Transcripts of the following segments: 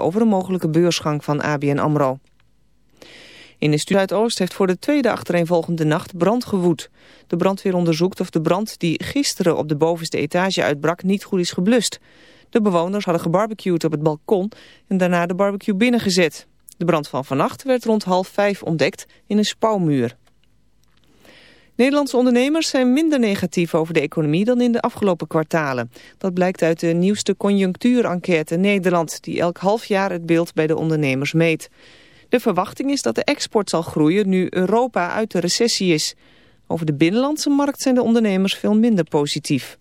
over een mogelijke beursgang van ABN AMRO. In de Zuidoost heeft voor de tweede achtereenvolgende nacht brand gewoed. De brandweer onderzoekt of de brand die gisteren op de bovenste etage uitbrak niet goed is geblust. De bewoners hadden gebarbecued op het balkon en daarna de barbecue binnengezet. De brand van vannacht werd rond half vijf ontdekt in een spouwmuur. Nederlandse ondernemers zijn minder negatief over de economie dan in de afgelopen kwartalen. Dat blijkt uit de nieuwste conjunctuurenquête Nederland, die elk half jaar het beeld bij de ondernemers meet. De verwachting is dat de export zal groeien nu Europa uit de recessie is. Over de binnenlandse markt zijn de ondernemers veel minder positief.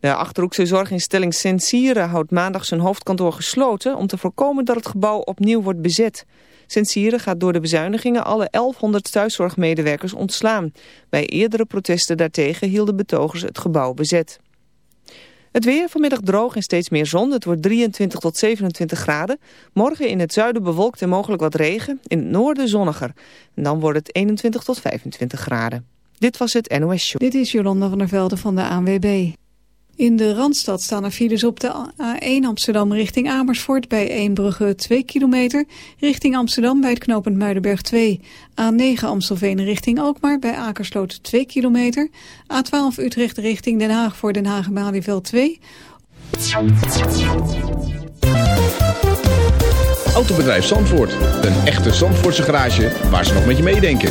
De Achterhoekse zorginstelling Sensieren houdt maandag zijn hoofdkantoor gesloten... om te voorkomen dat het gebouw opnieuw wordt bezet. Sensieren gaat door de bezuinigingen alle 1100 thuiszorgmedewerkers ontslaan. Bij eerdere protesten daartegen hielden betogers het gebouw bezet. Het weer vanmiddag droog en steeds meer zon. Het wordt 23 tot 27 graden. Morgen in het zuiden bewolkt en mogelijk wat regen. In het noorden zonniger. En dan wordt het 21 tot 25 graden. Dit was het NOS Show. Dit is Jolanda van der Velde van de ANWB. In de Randstad staan er files op de A1 Amsterdam richting Amersfoort bij Eembrugge 2 kilometer. Richting Amsterdam bij het knooppunt Muidenberg 2. A9 Amstelveen richting Alkmaar bij Akersloot 2 kilometer. A12 Utrecht richting Den Haag voor Den Haag Malieveld 2. Autobedrijf Zandvoort. Een echte Zandvoortse garage waar ze nog met je meedenken.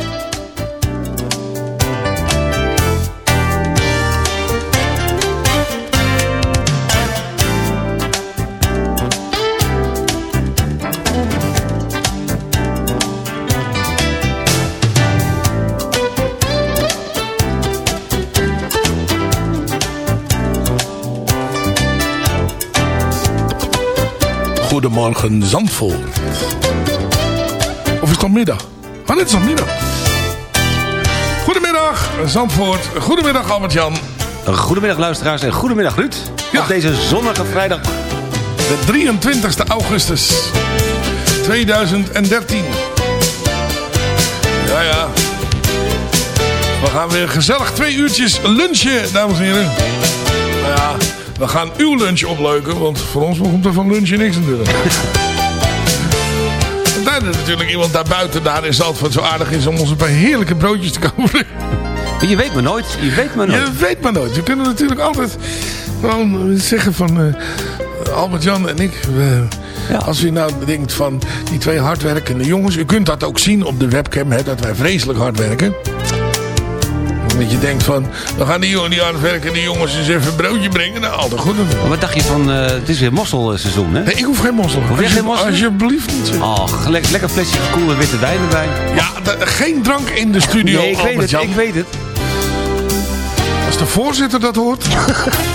Goedemorgen Zandvoort. Of is het al middag? Oh, dit is al middag. Goedemiddag Zandvoort. Goedemiddag Albert-Jan. Goedemiddag luisteraars en goedemiddag Ruud. Ja. Op deze zonnige vrijdag. De 23 augustus 2013. Ja, ja. We gaan weer gezellig twee uurtjes lunchen, dames en heren. Nou ja, we gaan uw lunch opleuken, want voor ons komt er van lunchen niks natuurlijk. Daar is natuurlijk iemand daar buiten, daar in Zandvoort, zo aardig is om ons een paar heerlijke broodjes te kopen. Je weet me nooit. Je weet me nooit. Je weet maar nooit. We kunnen natuurlijk altijd gewoon zeggen van eh, Albert-Jan en ik. we- Ja. Als u nou denkt van die twee hardwerkende jongens. U kunt dat ook zien op de webcam. Hè, dat wij vreselijk hard werken. Dat je denkt van. We gaan die, jongen, die hardwerkende jongens eens even een broodje brengen. Nou, altijd goed. Wat dacht je van, eh, het is weer mosselseizoen hè? Nee, ik hoef geen mossel. Hoef geen mossel? Alsjeblieft niet. Oh, le lekker flesje gekoelde witte wijn erbij. Ja, geen drank in de studio, nee, ik weet het, ik weet het. Als de voorzitter dat hoort.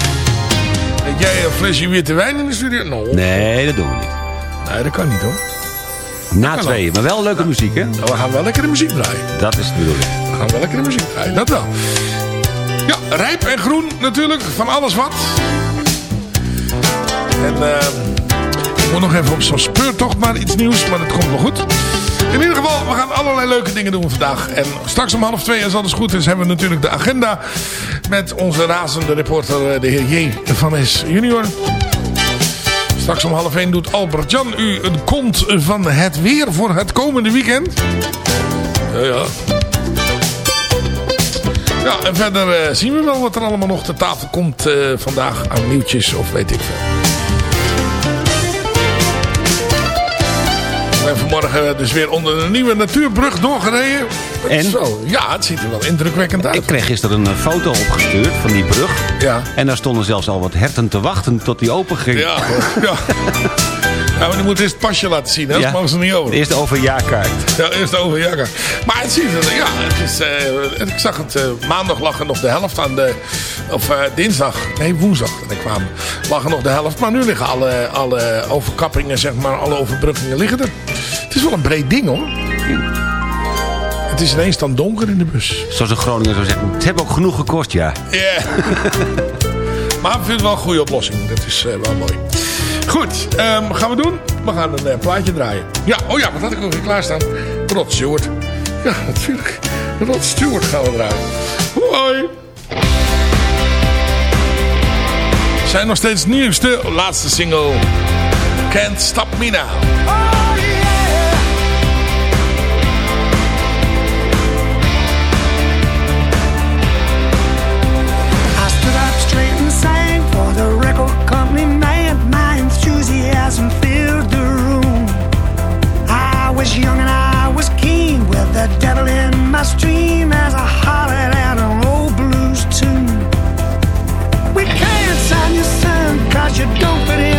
dat jij een flesje witte wijn in de studio... Nou, Nee, dat doen we niet. nee, dat kan niet hoor. Na tweeën, maar wel leuke muziek hè? Nou, we gaan wel lekkere muziek draaien. Dat is de bedoeling. We gaan wel lekkere muziek draaien, dat wel. Ja, rijp en groen natuurlijk. Van alles wat. En eh, ik moet nog even op zo'n speurtocht maar iets nieuws. Maar dat komt wel goed. In ieder geval, we gaan allerlei leuke dingen doen vandaag. En straks om half twee, als alles goed is, hebben we natuurlijk de agenda. Met onze razende reporter, eh, de heer J. van S. junior. Straks om half één doet Albert-Jan u een kont van het weer voor het komende weekend. Ja, ja. Ja, en verder eh, zien we wel wat er allemaal nog te tafel komt eh, vandaag aan nieuwtjes of weet ik veel. Vanmorgen dus weer onder een nieuwe natuurbrug doorgereden. En? Zo, ja, het ziet er wel indrukwekkend uit. Ik kreeg gisteren een eh, foto opgestuurd van die brug. Ja. En daar stonden zelfs al wat herten te wachten tot die open ging. Ja, ja. Ja, maar die moet eerst het pasje laten zien, hè? anders mogen ze niet over. Eerst de overjaarkaart. Ja, eerst over jager. Maar het ziet er, ja, het is, eh, ik zag het, eh, maandag lag er nog de helft aan de, of eh, dinsdag, nee woensdag, dat ik kwam, lag er nog de helft. Maar nu liggen alle, alle overkappingen, zeg maar, alle overbruggingen liggen er. Het is wel een breed ding, hoor. Het is ineens dan donker in de bus. Zoals een Groninger zou zeggen. Het heeft ook genoeg gekost, ja. Ja. maar ik vind het wel een goede oplossing. Dat is eh, wel mooi. Goed, ehm, gaan we doen? We gaan een eh, plaatje draaien. Ja, oh ja, wat had ik ook weer klaarstaan? Rod Stewart. Ja, natuurlijk. Rod Stewart gaan we draaien. Hoi. Zijn nog steeds nieuwste, laatste single. Can't Stop Me Now. You, son, cause you don't fit in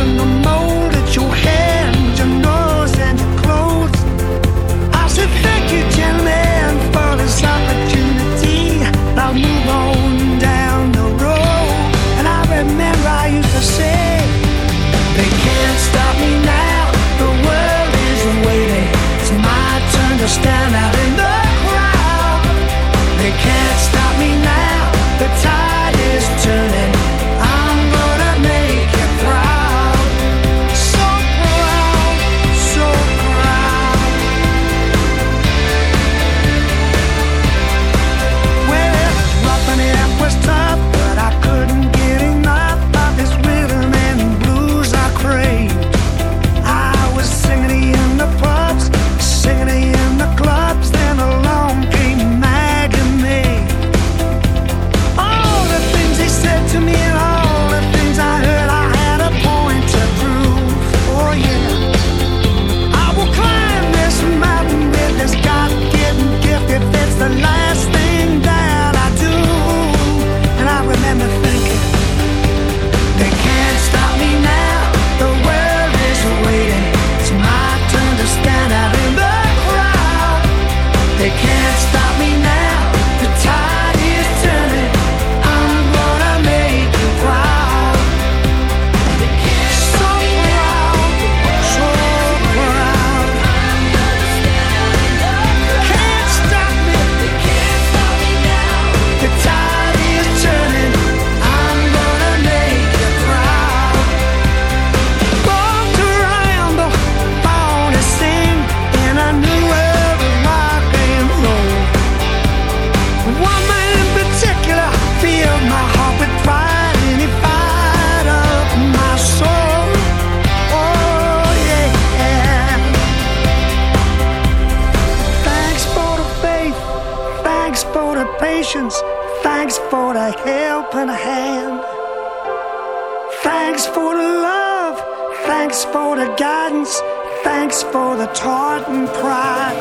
thanks for the taught and pride.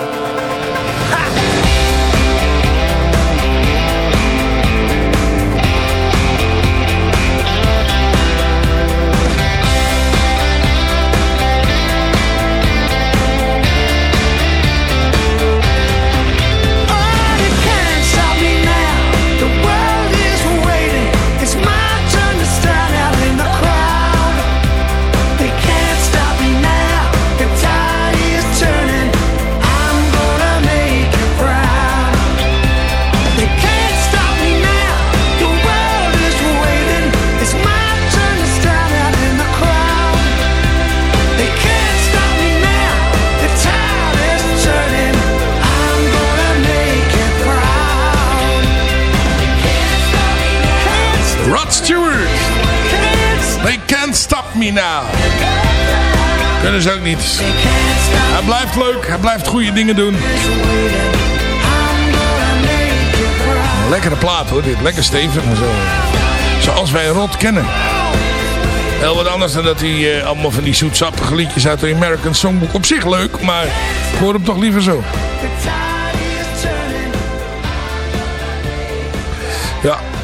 Oh, Ze ook niet. Hij blijft leuk. Hij blijft goede dingen doen. Lekkere plaat hoor. Dit lekker stevig zo. Zoals wij Rod kennen. Heel wat anders dan dat hij eh, allemaal van die zoetsappige liedjes uit de American Songbook. Op zich leuk, maar ik hoor hem toch liever zo. Ja.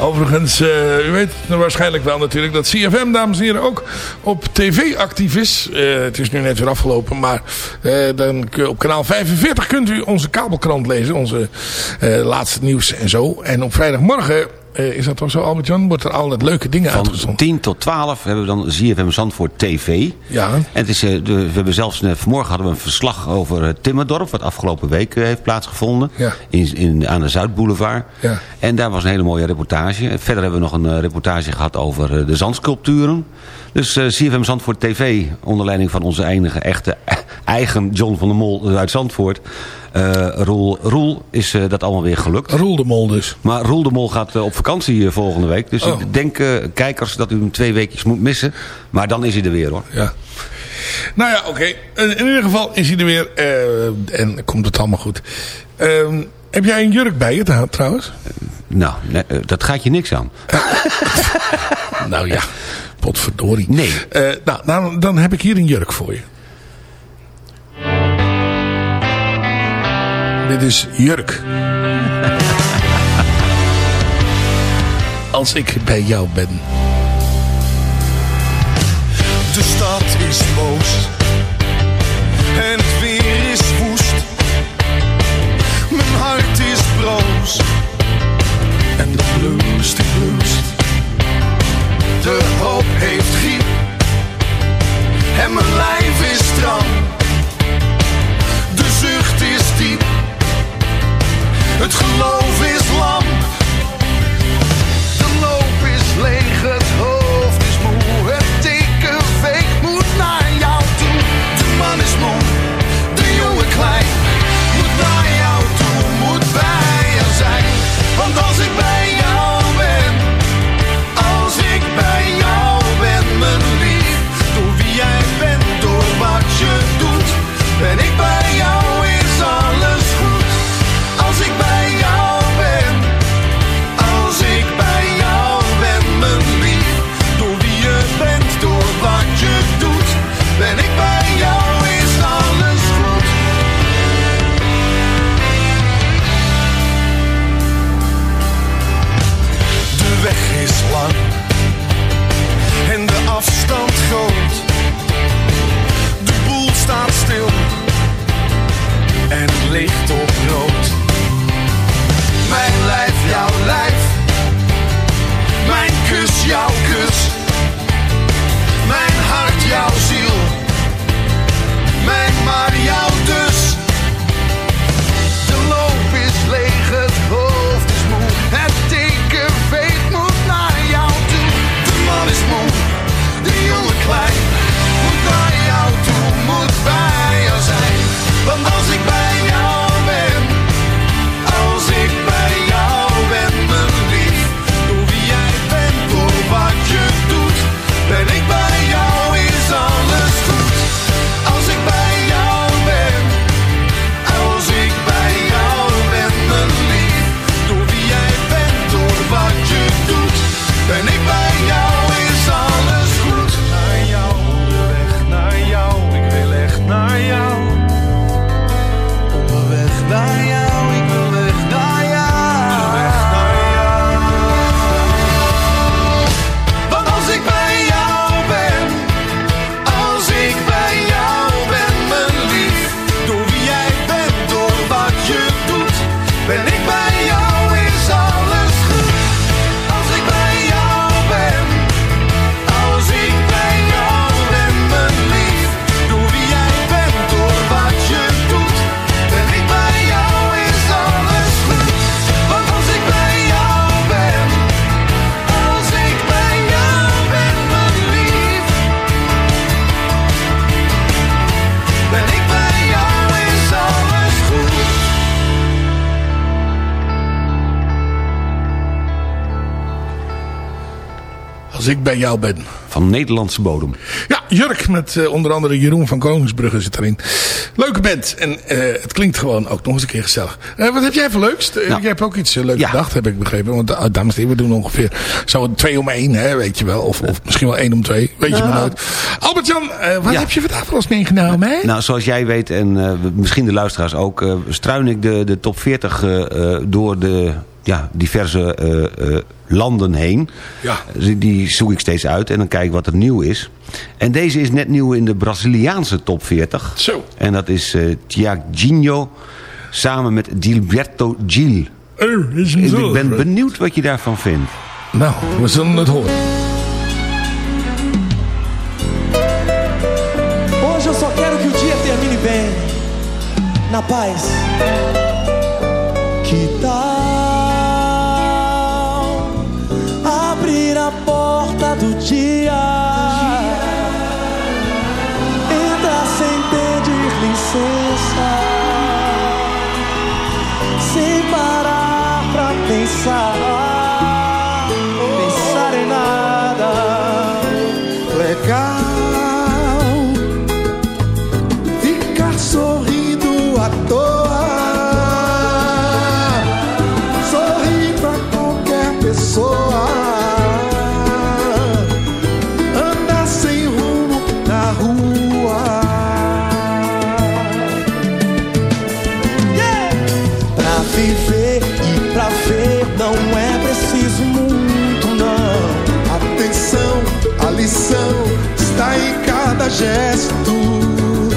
Overigens, eh, u weet waarschijnlijk wel natuurlijk dat CFM, dames en heren, ook op tv actief is. Eh, het is nu net weer afgelopen, maar eh, dan, op kanaal 45 kunt u onze kabelkrant lezen. Onze laatste nieuws en zo. En op vrijdagmorgen, eh, is dat toch zo Albert-Jan, wordt er altijd leuke dingen Van uitgezonden. 10 tot 12 hebben we dan ZFM Zandvoort TV. Ja. En het is, eh, de, we hebben zelfs net vanmorgen hadden we een verslag over eh, Timmerdorp... wat afgelopen week eh, heeft plaatsgevonden. Ja. In, in, aan de Zuidboulevard. Ja. En daar was een hele mooie reportage. Verder hebben we nog een eh, reportage gehad over eh, de zandsculpturen. Dus eh, CFM Zandvoort TV, onder leiding van onze enige echte eigen John van der Mol uit Zandvoort... eh, Roel, Roel is eh, dat allemaal weer gelukt. Roel de Mol dus. Maar Roel de Mol gaat eh, op vakantie volgende week. Dus Oh. ik denk, eh, kijkers, dat u hem twee weekjes moet missen. Maar dan is hij er weer, hoor. Ja. Nou ja, oké. In in ieder geval is hij er weer. eh, en komt het allemaal goed. Ehm, heb jij een jurk bij je trouw- trouwens? Nou, nee, dat gaat je niks aan. Nou ja, potverdorie. Nee. Nou, dan, dan heb ik hier een jurk voor je. Dit is jurk. Als ik bij jou ben. De stad is boos en het weer is woest. Mijn hart is broos en de blues die. De hoop heeft geloof als ik bij jou ben. Van Nederlandse bodem. Ja, Jurk met eh, onder andere Jeroen van Koningsbrugge zit erin. Leuke band. En eh, het klinkt gewoon ook nog eens een keer gezellig. Eh, wat heb jij voor leukst? Nou. jij hebt ook iets leuks Ja. bedacht, heb ik begrepen. Want uh, dames en heren, we doen ongeveer zo twee om één, hè, weet je wel. Of, of misschien wel één om twee, weet je maar nooit. Albert-Jan, eh, wat Ja. heb je vandaag voor ons meegenomen, hè? Nou, zoals jij weet en eh, misschien de luisteraars ook... eh, struin ik de, de top 40 eh, eh, door de ja, diverse eh, eh, landen heen. Ja. Die- zoek ik steeds uit en dan kijk ik wat er nieuw is. En deze is net nieuw in de Braziliaanse top 40. Zo. En dat is eh Thiaginho samen met Gilberto Gil. Oh, is Ik zo. ben benieuwd wat je daarvan vindt. Nou, we zullen het horen. Hoje eu só quero que o dia termine bem, na paz. Gesto.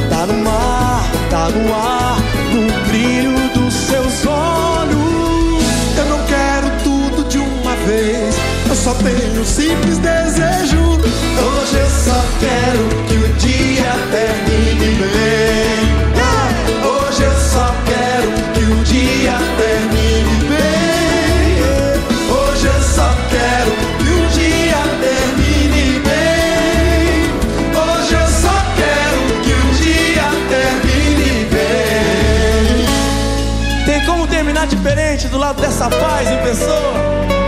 Tá no mar, tá no ar, no brilho dos seus olhos. Eu não quero tudo de uma vez, eu só tenho um simples desejo. Hoje eu só quero que o dia termine bem. Do lado dessa paz em pessoa?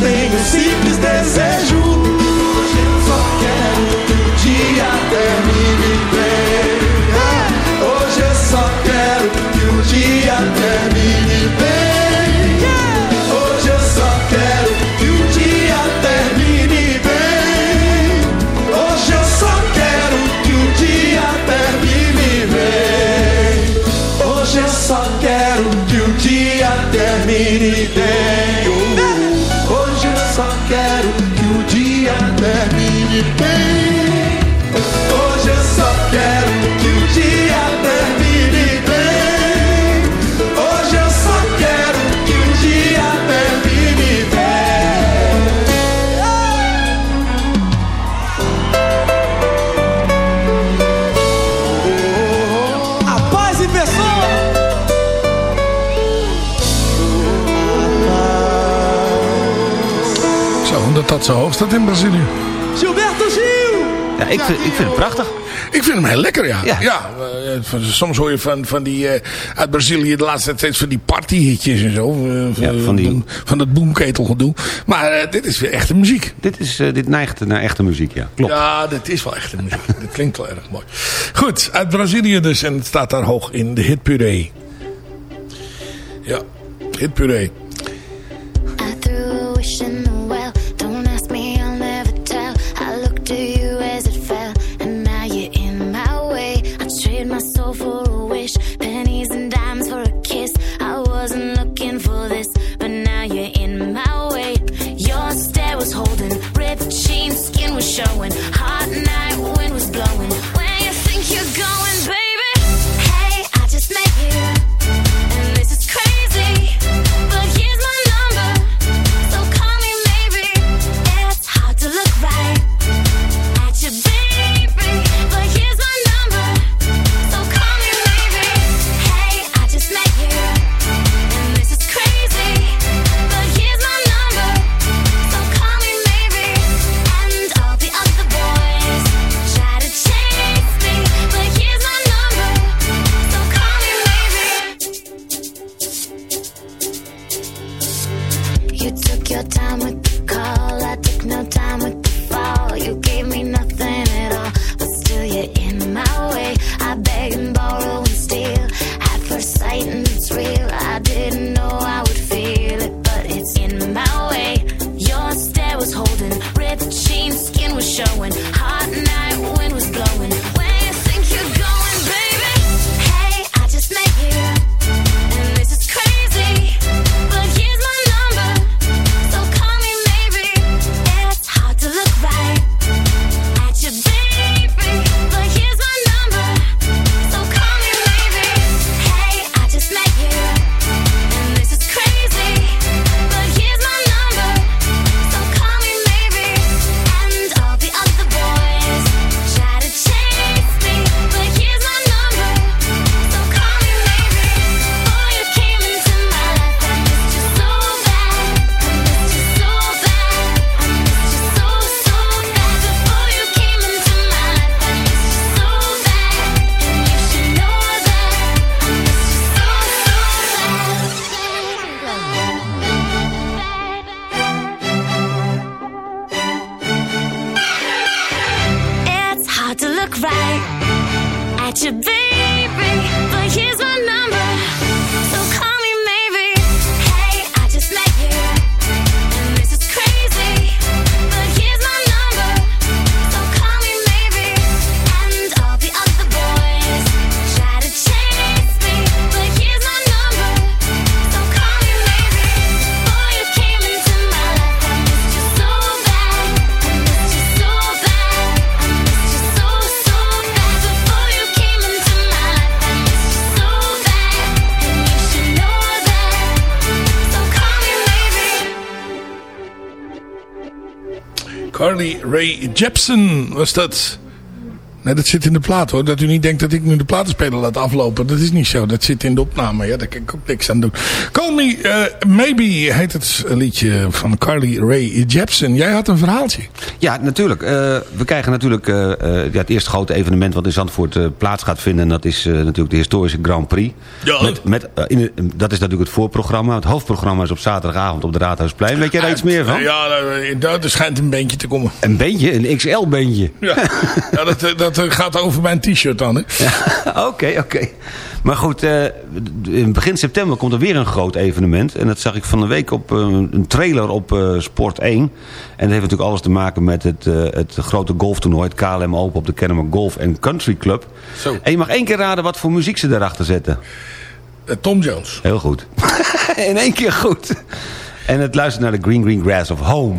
Tenho simples desejo. Zo, hoog staat in Brazilië. Gilberto Gil. Ja, ik, vind, ik vind het prachtig. Ik vind hem heel lekker, ja. Ja. ja. eh, soms hoor je van, van die, eh, uit Brazilië de laatste tijd steeds van die partyhitjes en zo. eh, Ja, van die- van dat boomketelgedoe. Maar eh, dit is weer echte muziek. Dit, is, eh, dit neigt naar echte muziek, ja. Klopt. Ja, dit is wel echte muziek. dit klinkt wel erg mooi. Goed, uit Brazilië dus. En het staat daar hoog in de hitpuree. Ja, hitpuree. Ray Jepsen was dat. Nee, dat zit in de plaat hoor. Dat u niet denkt dat ik nu de platenspeler laat aflopen. Dat is niet zo. Dat zit in de opname. Ja, daar kan ik ook niks aan doen. Call Me eh, Maybe heet het liedje van Carly Ray Jepsen. Jij had een verhaaltje. Ja, natuurlijk. Eh, we krijgen natuurlijk eh, eh, ja, het eerste grote evenement wat in Zandvoort eh, plaats gaat vinden. En dat is eh, natuurlijk de historische Grand Prix. Ja. Met, met, eh, in de- dat is natuurlijk het voorprogramma. Het hoofdprogramma is op zaterdagavond op de Raadhuisplein. Weet jij daar iets meer van? Ja, daar er schijnt een beentje te komen. Een beentje? Een XL-beentje? Ja, ja dat, eh, dat eh, gaat over mijn t-shirt dan. Oké, oké. Maar goed, eh, in begin september komt er weer een groot evenement. En dat zag ik van de week op eh, een trailer op Sport 1. En dat heeft natuurlijk alles te maken met het, het grote golftoernooi. Het KLM Open op de Kennemer Golf Country Club. Zo. En je mag één keer raden wat voor muziek ze daarachter zetten. Tom Jones. Heel goed. in één keer goed. En het luistert naar de Green Green Grass of Home.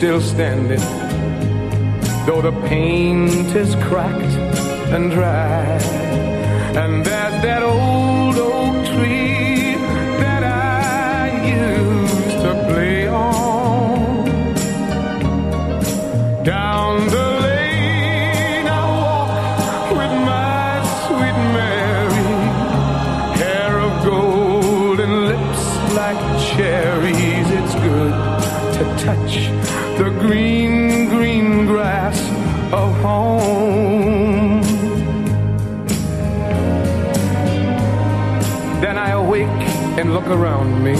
still standing, though the paint is cracked and dry. And awake and look around me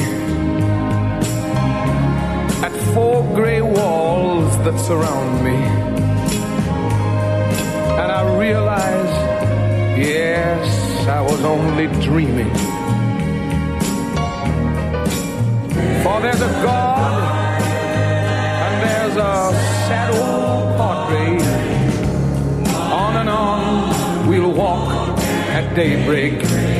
at four gray walls that surround me. And I realize, yes, I was only dreaming. For there's a God and there's a sad old portrait. On and on we'll walk at daybreak.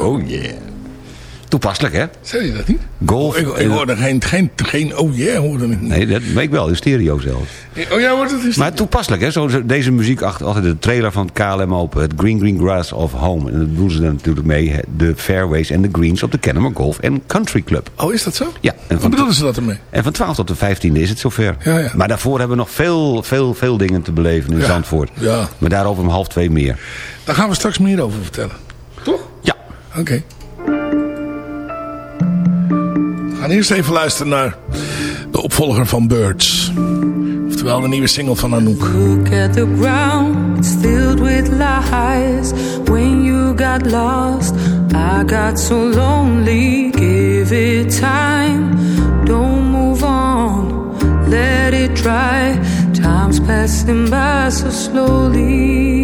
Oh yeah. Oh. Toepasselijk, hè? Zei je dat niet? Golf. Ik, ik hoorde geen, geen, geen oh yeah hoorde ik niet. Nee, dat weet ik wel. In stereo zelfs. Oh ja, wordt het Maar toepasselijk, hè? Zo, deze muziek achter altijd de trailer van het KLM Open. Het Green Green Grass of Home. En dat doen ze dan natuurlijk mee. De fairways en de greens op de Kennemer Golf en Country Club. Oh, is dat zo? Ja. En Wat bedoelen ze dat ermee? En van 12 tot de 15e is het zover. Ja, ja. Maar daarvoor hebben we nog veel, veel, veel dingen te beleven in Ja, Zandvoort. ja. Maar daarover om half twee meer. Daar gaan we straks meer over vertellen. Oké. We gaan eerst even luisteren naar de opvolger van Birds. Oftewel de nieuwe single van Anouk. Look at the ground, it's filled with lies. When you got lost, I got so lonely. Give it time, don't move on, let it dry. Time's passing by so slowly.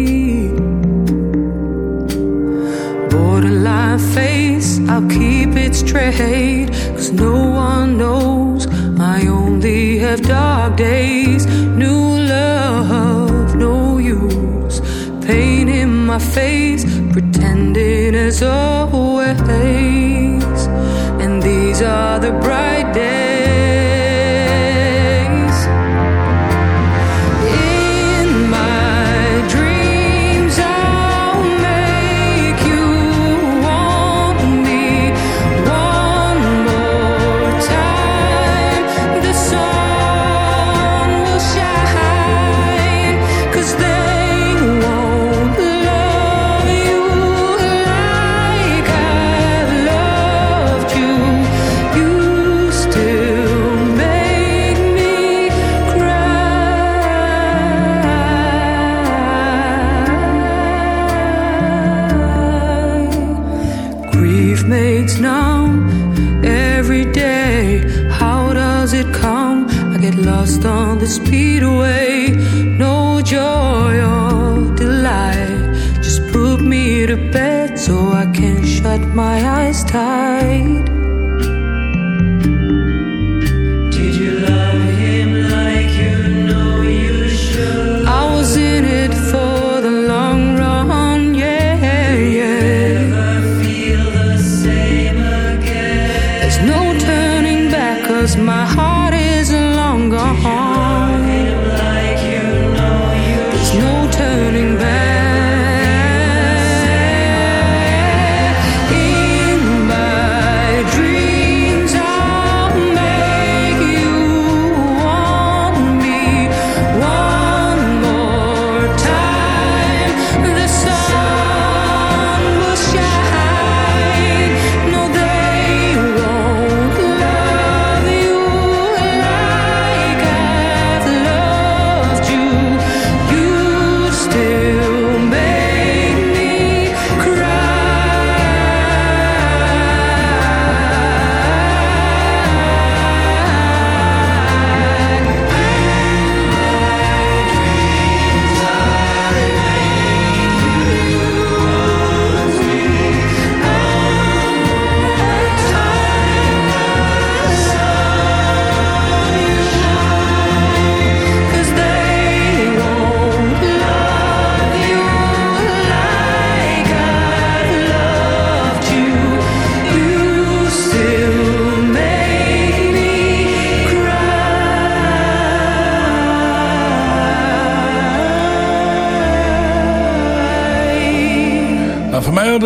Face, I'll keep it straight. Cause no one knows, I only have dark days. New love, no use. Pain in my face, pretending as always. And these are the bright days. My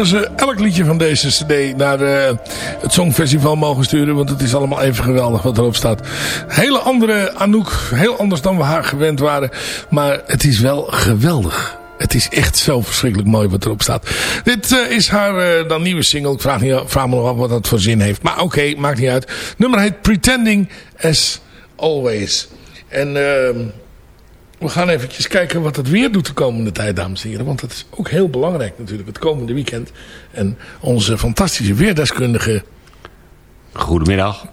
hadden ze elk liedje van deze cd naar eh, het Songfestival mogen sturen. Want het is allemaal even geweldig wat erop staat. Hele andere Anouk. Heel anders dan we haar gewend waren. Maar het is wel geweldig. Het is echt zo verschrikkelijk mooi wat erop staat. Dit eh, is haar eh, dan nieuwe single. Ik vraag, niet, vraag me nog af wat dat voor zin heeft. Maar oké, maakt niet uit. Nummer heet Pretending as Always. En ehm, we gaan eventjes kijken wat het weer doet de komende tijd, dames en heren. Want dat is ook heel belangrijk natuurlijk, het komende weekend. En onze fantastische weerdeskundige... Goedemiddag.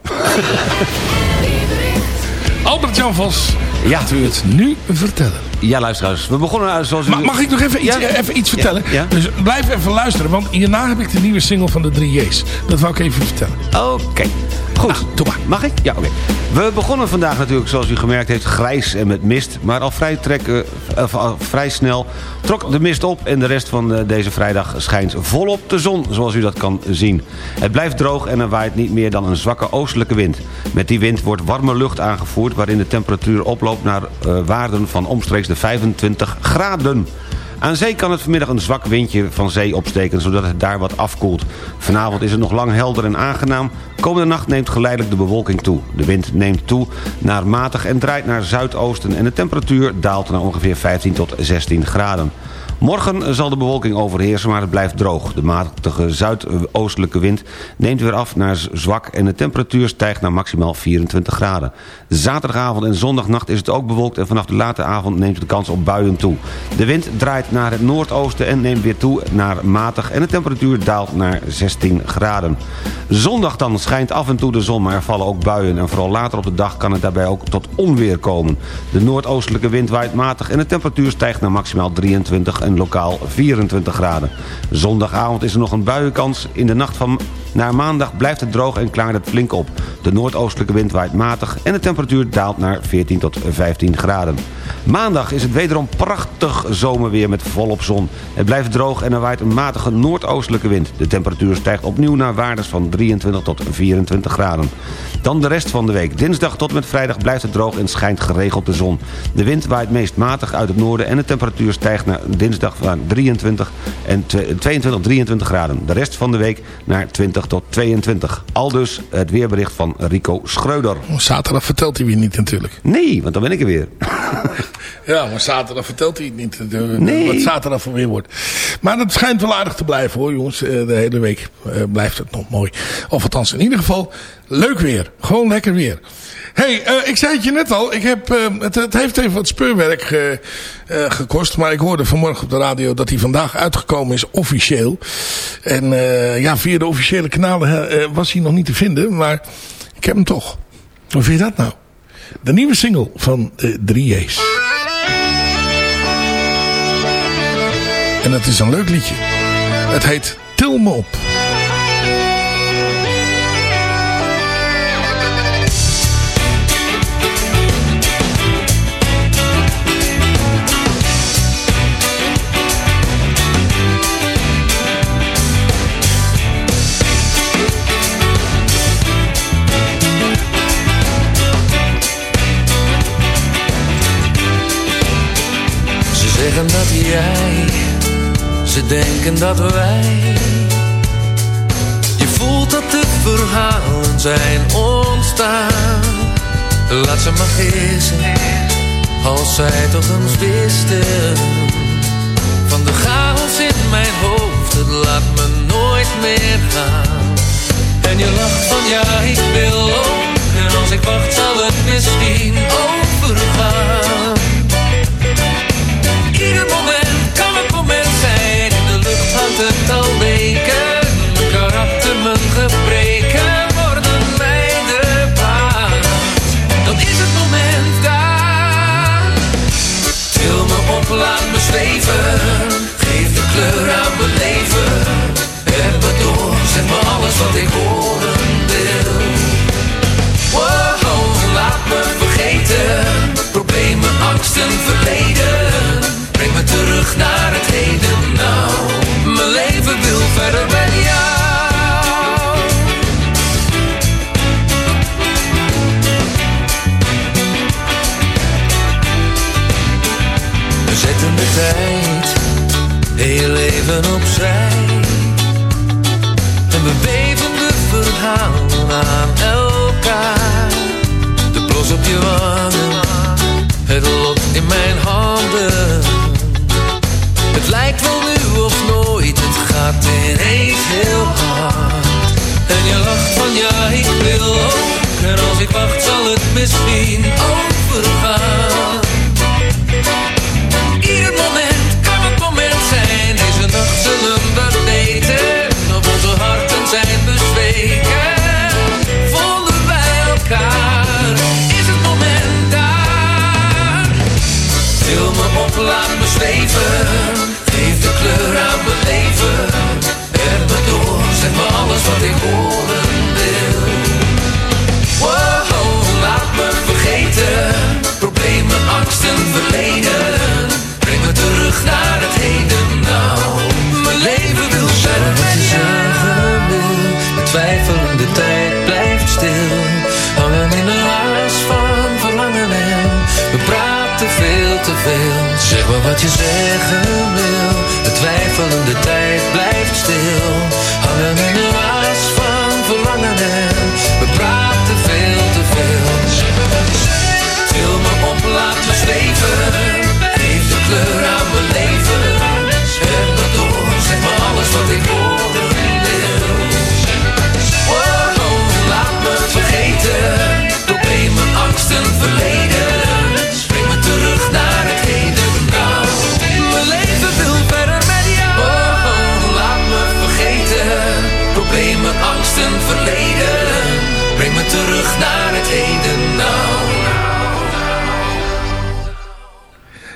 Albert-Jan Vos Ja. gaat u het nu vertellen. Ja, luisteraars. We begonnen eh, zoals u... Ma- mag ik nog even iets, Ja. even iets vertellen? Ja, ja. Dus blijf even luisteren, want hierna heb ik de nieuwe single van de 3J's. Dat wou ik even vertellen. Oké. Goed. Doe maar. Mag ik? Ja, oké. We begonnen vandaag natuurlijk, zoals u gemerkt heeft, grijs en met mist. Maar al vrij, trekken, of al vrij snel trok de mist op... en de rest van eh, deze vrijdag schijnt volop de zon, zoals u dat kan zien. Het blijft droog en er waait niet meer dan een zwakke oostelijke wind. Met die wind wordt warme lucht aangevoerd... waarin de temperatuur oploopt naar eh, waarden van omstreeks de 25 graden. Aan zee kan het vanmiddag een zwak windje van zee opsteken... zodat het daar wat afkoelt. Vanavond is het nog lang helder en aangenaam. Komende nacht neemt geleidelijk de bewolking toe. De wind neemt toe naar matig en draait naar zuidoosten... en de temperatuur daalt naar ongeveer 15 tot 16 graden. Morgen zal de bewolking overheersen, maar het blijft droog. De matige zuidoostelijke wind neemt weer af naar zwak... en de temperatuur stijgt naar maximaal 24 graden. Zaterdagavond en zondagnacht is het ook bewolkt... en vanaf de late avond neemt de kans op buien toe. De wind draait naar het noordoosten en neemt weer toe naar matig... en de temperatuur daalt naar 16 graden. Zondag dan schijnt af en toe de zon, maar er vallen ook buien... en vooral later op de dag kan het daarbij ook tot onweer komen. De noordoostelijke wind waait matig en de temperatuur stijgt naar maximaal 23 en lokaal 24 graden. Zondagavond is er nog een buienkans. In de nacht van naar maandag blijft het droog en klaart het flink op. De noordoostelijke wind waait matig en de temperatuur daalt naar 14 tot 15 graden. Maandag is het wederom prachtig zomerweer met volop zon. Het blijft droog en er waait een matige noordoostelijke wind. De temperatuur stijgt opnieuw naar waardes van 23 tot 24 graden. Dan de rest van de week. Dinsdag tot met vrijdag blijft het droog en schijnt geregeld de zon. De wind waait meest matig uit het noorden en de temperatuur stijgt naar dinsdag van 23 en twe- 22, 23 graden. De rest van de week naar 20 tot 22. Aldus het weerbericht van Rico Schreuder. Zaterdag vertelt hij weer niet natuurlijk. Nee, want dan ben ik er weer. Ja, maar zaterdag vertelt hij het niet. eh, Nee. Wat zaterdag voor weer wordt. Maar het schijnt wel aardig te blijven hoor jongens. Eh, De hele week eh, blijft het nog mooi. Of althans in ieder geval leuk weer. Gewoon lekker weer. Hey, eh, ik zei het je net al. Ik heb, eh, het, het heeft even wat speurwerk eh, gekost. Maar ik hoorde vanmorgen op de radio dat hij vandaag uitgekomen is officieel. En ja, via de officiële kanalen was hij nog niet te vinden. Maar ik heb hem toch. Hoe vind je dat nou? De nieuwe single van de 3J's. En het is een leuk liedje. Het heet Til me op. zeggen dat jij, ze denken dat wij. Je voelt dat de verhalen zijn ontstaan. Laat ze maar gissen, als zij toch eens wisten. Van de chaos in mijn hoofd, het laat me nooit meer gaan. En je lacht van ja, ik wil ook. En als ik wacht zal het misschien overgaan. Wat ik horen wil. Wow, laat me vergeten. Problemen, angsten, verleden. Breng me terug naar het heden nou. Mijn leven wil verder met jou. We zetten de tijd heel even opzij. Het lot in mijn handen. Het lijkt wel nu of nooit, het gaat ineens heel hard. En je lacht van ja, ik wil ook. En als ik wacht zal het misschien overgaan. Laat me zweven. Geef de kleur aan mijn leven. En me door, zeg me alles wat ik horen wil. Wow, laat me vergeten. Problemen, angsten, verleden. Breng me terug naar het heden nou. Mijn leven wil verder met wil. De twijfelende tijd blijft stil. Hangen in de haas van verlangen en we praten veel te veel. Zeg maar wat je zeggen wil. De twijfelende tijd blijft stil. Hangen in de haas van verlangen en we praten veel te veel. Zeg. Til me op, laat me zweven. Geef de kleur aan mijn leven. Heb me door, zeg maar alles wat ik horen naar het heden nou.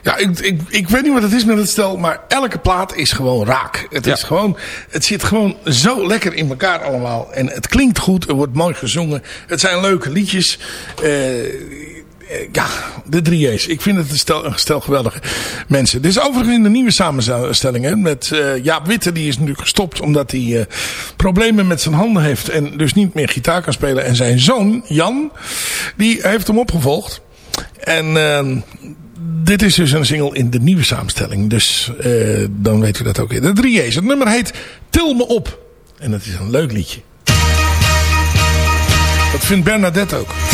Ja, ik, ik, ik weet niet wat het is met het stel, maar elke plaat is gewoon raak. Het, is gewoon, het zit gewoon zo lekker in elkaar allemaal. En het klinkt goed, er wordt mooi gezongen. Het zijn leuke liedjes. Eh, ja, de drie J's. Ik vind het een stel, een stel geweldige mensen. Dit is overigens in de nieuwe samenstelling. Hè, met eh, Jaap Witte, die is natuurlijk gestopt omdat hij eh, problemen met zijn handen heeft. En dus niet meer gitaar kan spelen. En zijn zoon, Jan, die heeft hem opgevolgd. En ehm, dit is dus een single in de nieuwe samenstelling. Dus eh, dan weet u dat ook weer. De 3 J's. Het nummer heet Til me op. En dat is een leuk liedje. Dat vindt Bernadette ook.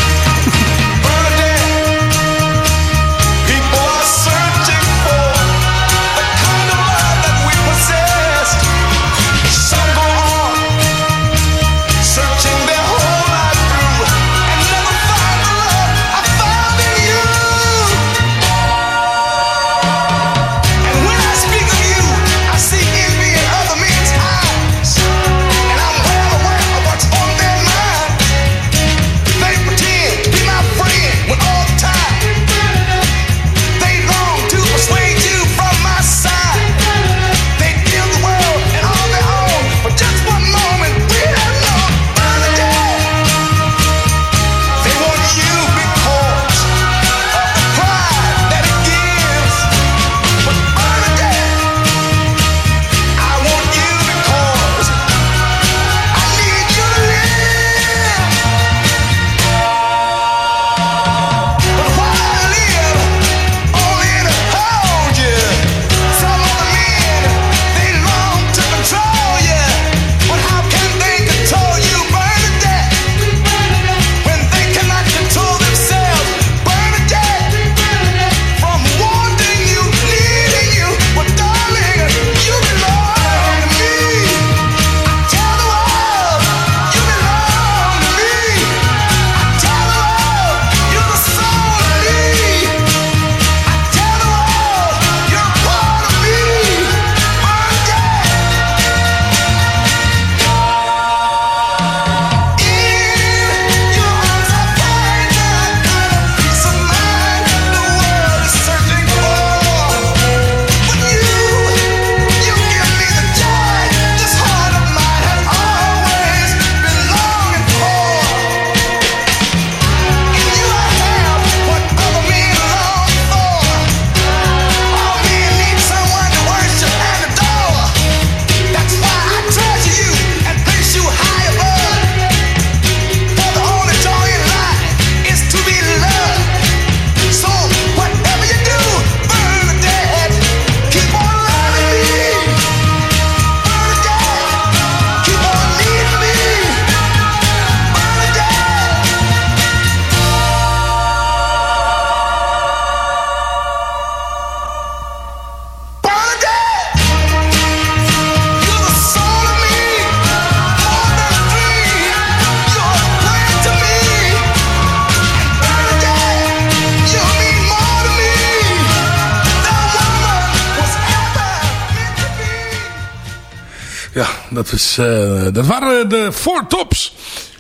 Dat, is, eh, dat waren de Four Tops.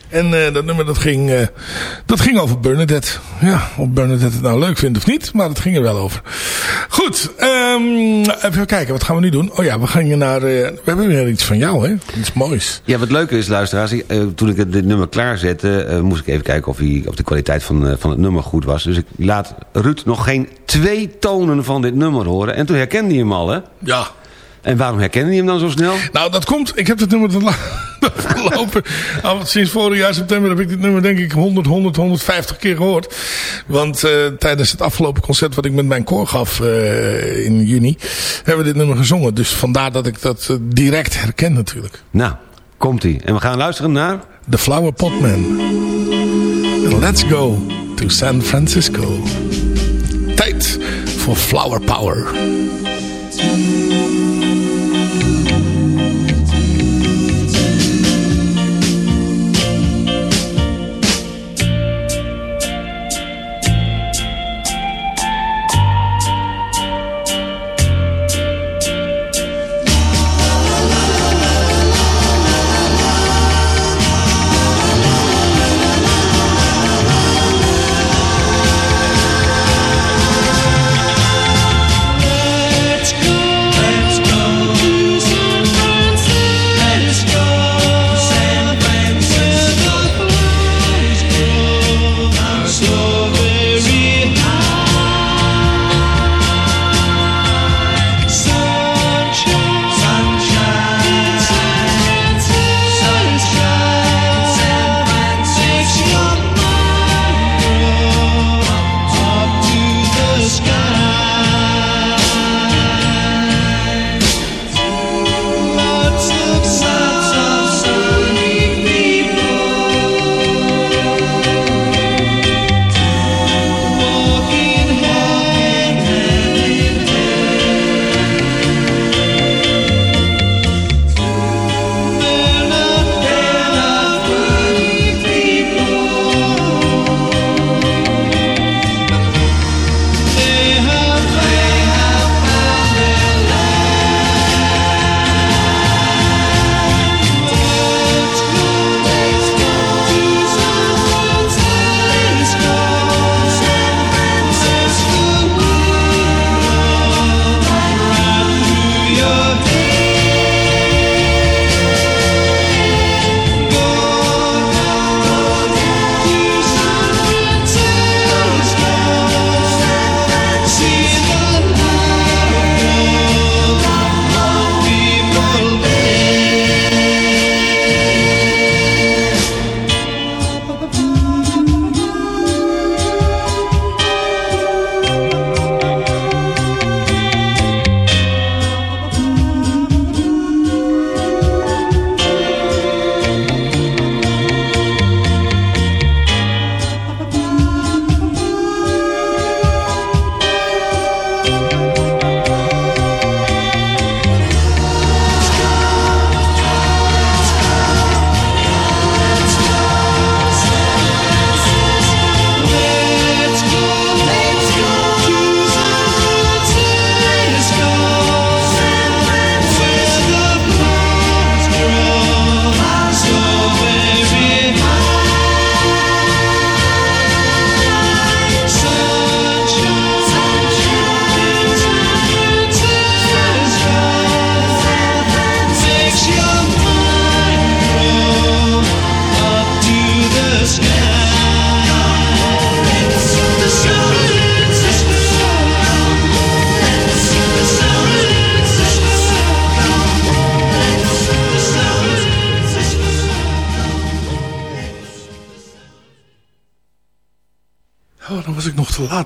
En eh, dat nummer dat ging, eh, dat ging over Bernadette. Ja, of Bernadette het nou leuk vindt of niet. Maar het ging er wel over. Goed, ehm, even kijken. Wat gaan we nu doen? Oh ja, we gaan naar... we hebben weer iets van jou, hè? Iets moois. Ja, wat leuker is, luisteraars, toen ik het dit nummer klaarzette... moest ik even kijken of, hij, of de kwaliteit van, van het nummer goed was. Dus ik laat Ruud nog geen twee tonen van dit nummer horen. En toen herkende hij hem al, hè? Ja. En waarom herkende hij hem dan zo snel? Nou, dat komt. Ik heb het nummer te lopen. Al sinds vorig jaar september heb ik dit nummer denk ik 100, 100, 150 keer gehoord. Want eh, tijdens het afgelopen concert wat ik met mijn koor gaf eh, in juni... hebben we dit nummer gezongen. Dus vandaar dat ik dat eh, direct herken natuurlijk. Nou, komt-ie. En we gaan luisteren naar... The Flower Potman. Let's go to San Francisco. Tijd voor Flower Power.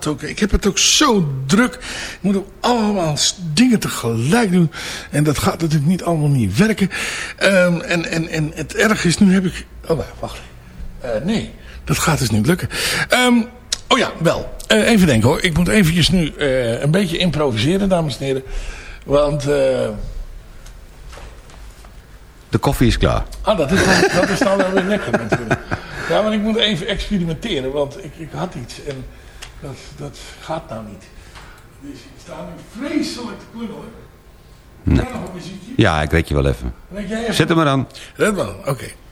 Ik ook. Heb het ook zo druk. Ik moet ook allemaal dingen tegelijk doen. En dat gaat natuurlijk niet allemaal niet werken. Ehm, en, en, en het erg is, nu heb ik... Oh, wacht. Eh, nee, dat gaat dus niet lukken. Ehm, oh ja, wel. Eh, even denken hoor. Ik moet eventjes nu eh, een beetje improviseren, dames en heren. Want... De koffie is klaar. Ah, dat is, dan, dat is dan wel weer lekker natuurlijk. Ja, maar ik moet even experimenteren, want ik, ik had iets en dat, dat gaat nou niet. Dus ik sta nu vreselijk te klungelen. Nee. Ja, ik red je wel even. Weet jij even? Zet hem maar aan. Red wel, oké. So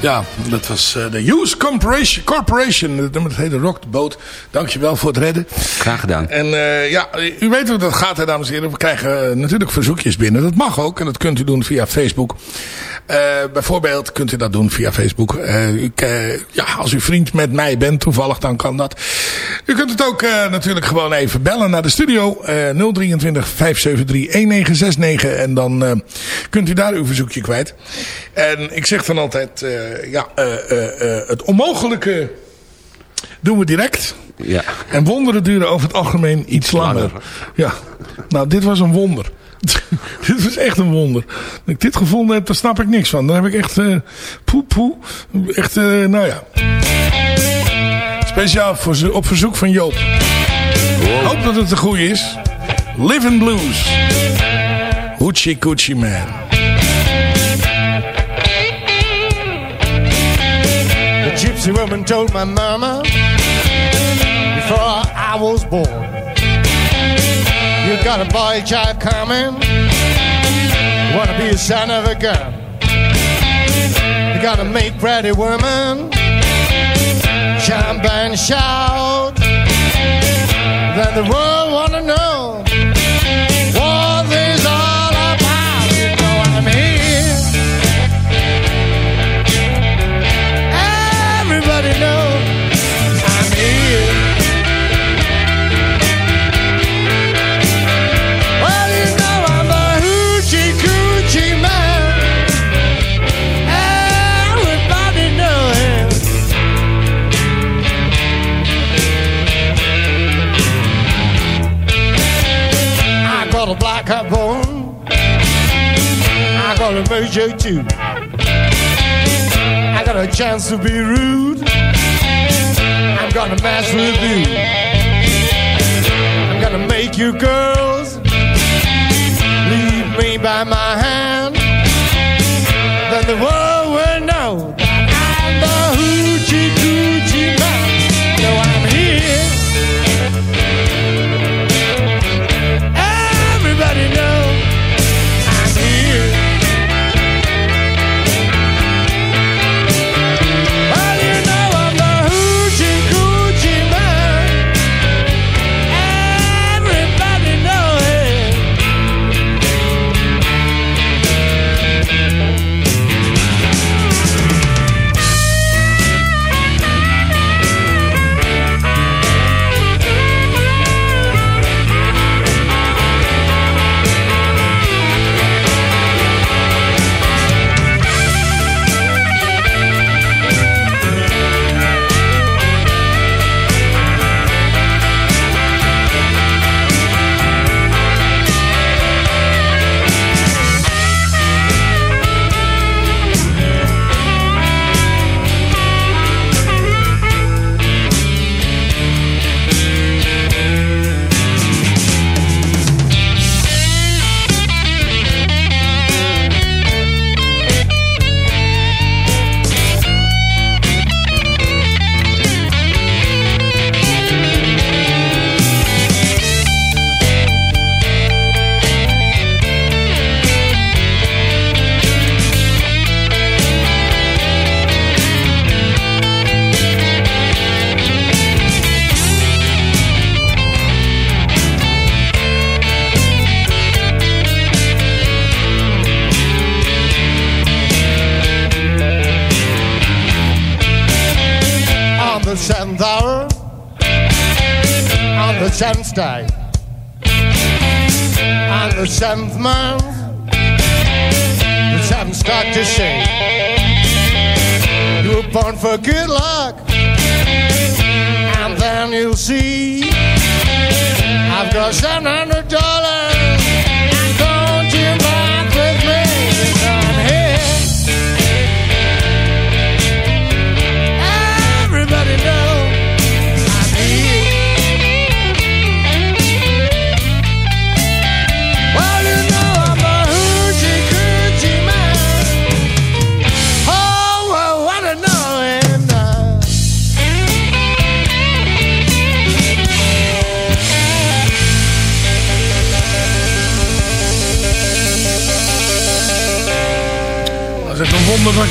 Ja, dat was eh, de Hughes Corporation. Corporation. Het nummer heette Rock the Boat. Dankjewel voor het redden. Graag gedaan. En eh, ja, u weet hoe dat gaat, hè, dames en heren. We krijgen eh, natuurlijk verzoekjes binnen. Dat mag ook. En dat kunt u doen via Facebook. Eh, bijvoorbeeld kunt u dat doen via Facebook. Eh, u, eh, ja, als u vriend met mij bent, toevallig, dan kan dat. U kunt het ook natuurlijk gewoon even bellen naar de studio. eh 023 573 1969. En dan kunt u daar uw verzoekje kwijt. En ik zeg dan altijd, ja, het onmogelijke doen we direct. Ja. En wonderen duren over het algemeen iets langer. langer. Ja, nou dit was een wonder. dit was echt een wonder. Dat ik dit gevonden heb, daar snap ik niks van. Dan heb ik echt eh poe poe. Echt, eh, nou ja. Speciaal voor, op verzoek van Joop. Hoop dat het de goede is. Living Blues. Hoochie Coochie Man. The gypsy woman told my mama before I was born. You got a boy child coming. Wanna be a son of a gun. You gotta make pretty woman jump and shout. Then the world wanna know a too. I got a chance to be rude. I'm gonna mess with you. I'm gonna make you girls leave me by my hand. Then the world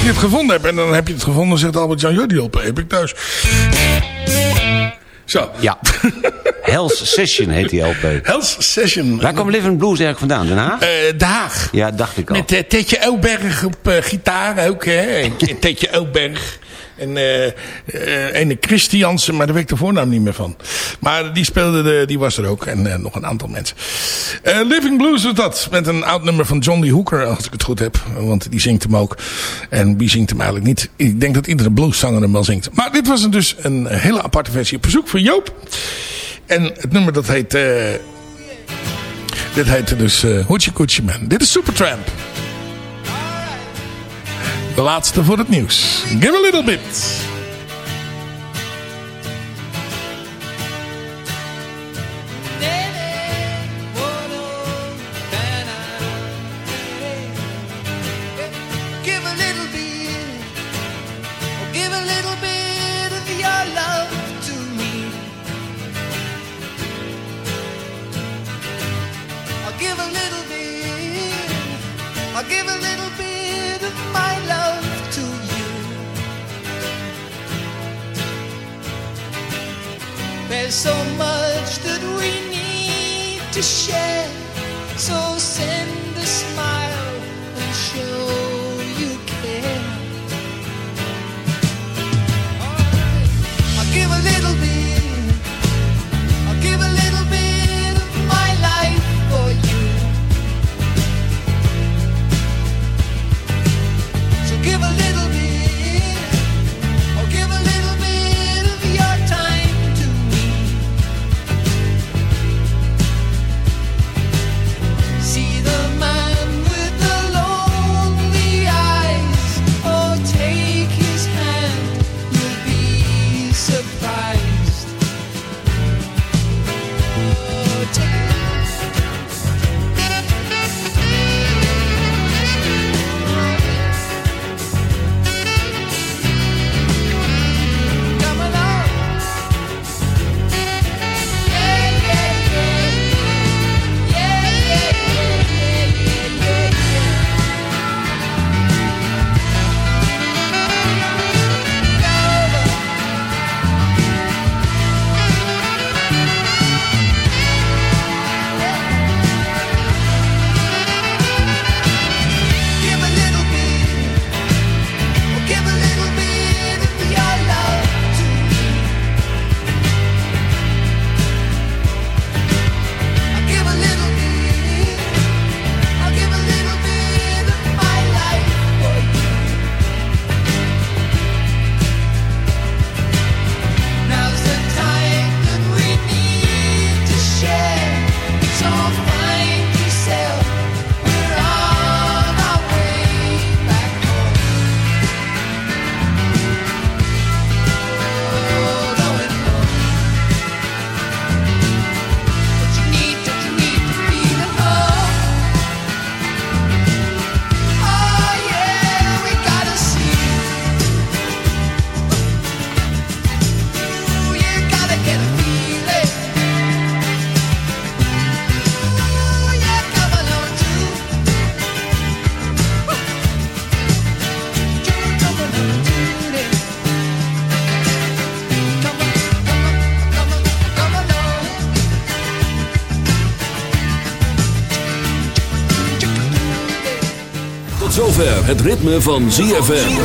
je het gevonden hebt. En dan heb je het gevonden, zegt Albert-Jan Jodiel. Heb ik thuis. Zo. Ja. Hell's Session heet die LP. Hell's Session. Waar kwam Living Blues eigenlijk vandaan? Den Haag? Den Haag. Ja, dacht ik al. Met eh, Tetje Oberg op eh, gitaar ook. Hè? Tetje Oberg. En eh eh, ene Christiansen, maar daar weet ik de voornaam niet meer van. Maar die speelde, de, die was er ook. En eh, nog een aantal mensen. Living Blues was dat. Met een oud nummer van John Lee Hooker, als ik het goed heb. Want die zingt hem ook. En wie zingt hem eigenlijk niet? Ik denk dat iedere blueszanger hem wel zingt. Maar dit was dus een hele aparte versie op verzoek van Joop. En het nummer dat heet... eh dit heette dus eh Hoochie Coochie Man. Dit is Supertramp. De laatste voor het nieuws. Give a little bit. Give a little bit, There's so much that we need to share, so send het ritme van ZFM.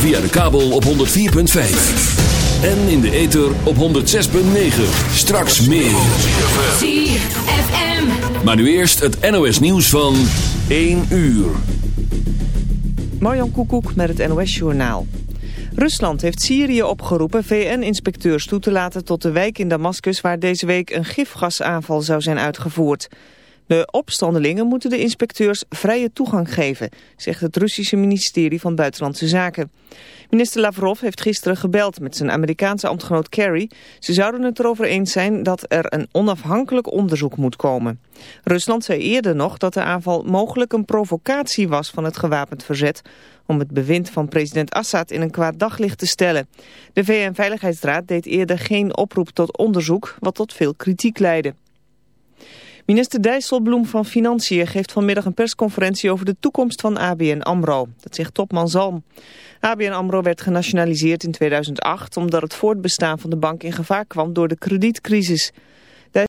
Via de kabel op 104.5. En in de ether op 106.9. Straks meer. ZFM. Maar nu eerst het NOS nieuws van 1 uur. Marjan Koekoek met het NOS-journaal. Rusland heeft Syrië opgeroepen VN-inspecteurs toe te laten tot de wijk in Damascus... waar deze week een gifgasaanval zou zijn uitgevoerd. De opstandelingen moeten de inspecteurs vrije toegang geven... zegt het Russische ministerie van Buitenlandse Zaken. Minister Lavrov heeft gisteren gebeld met zijn Amerikaanse ambtgenoot Kerry. Ze zouden het erover eens zijn dat er een onafhankelijk onderzoek moet komen. Rusland zei eerder nog dat de aanval mogelijk een provocatie was van het gewapend verzet om het bewind van president Assad in een kwaad daglicht te stellen. De VN-veiligheidsraad deed eerder geen oproep tot onderzoek, wat tot veel kritiek leidde. Minister Dijsselbloem van Financiën geeft vanmiddag een persconferentie over de toekomst van ABN AMRO. Dat zegt topman Zalm. ABN AMRO werd genationaliseerd in 2008 omdat het voortbestaan van de bank in gevaar kwam door de kredietcrisis.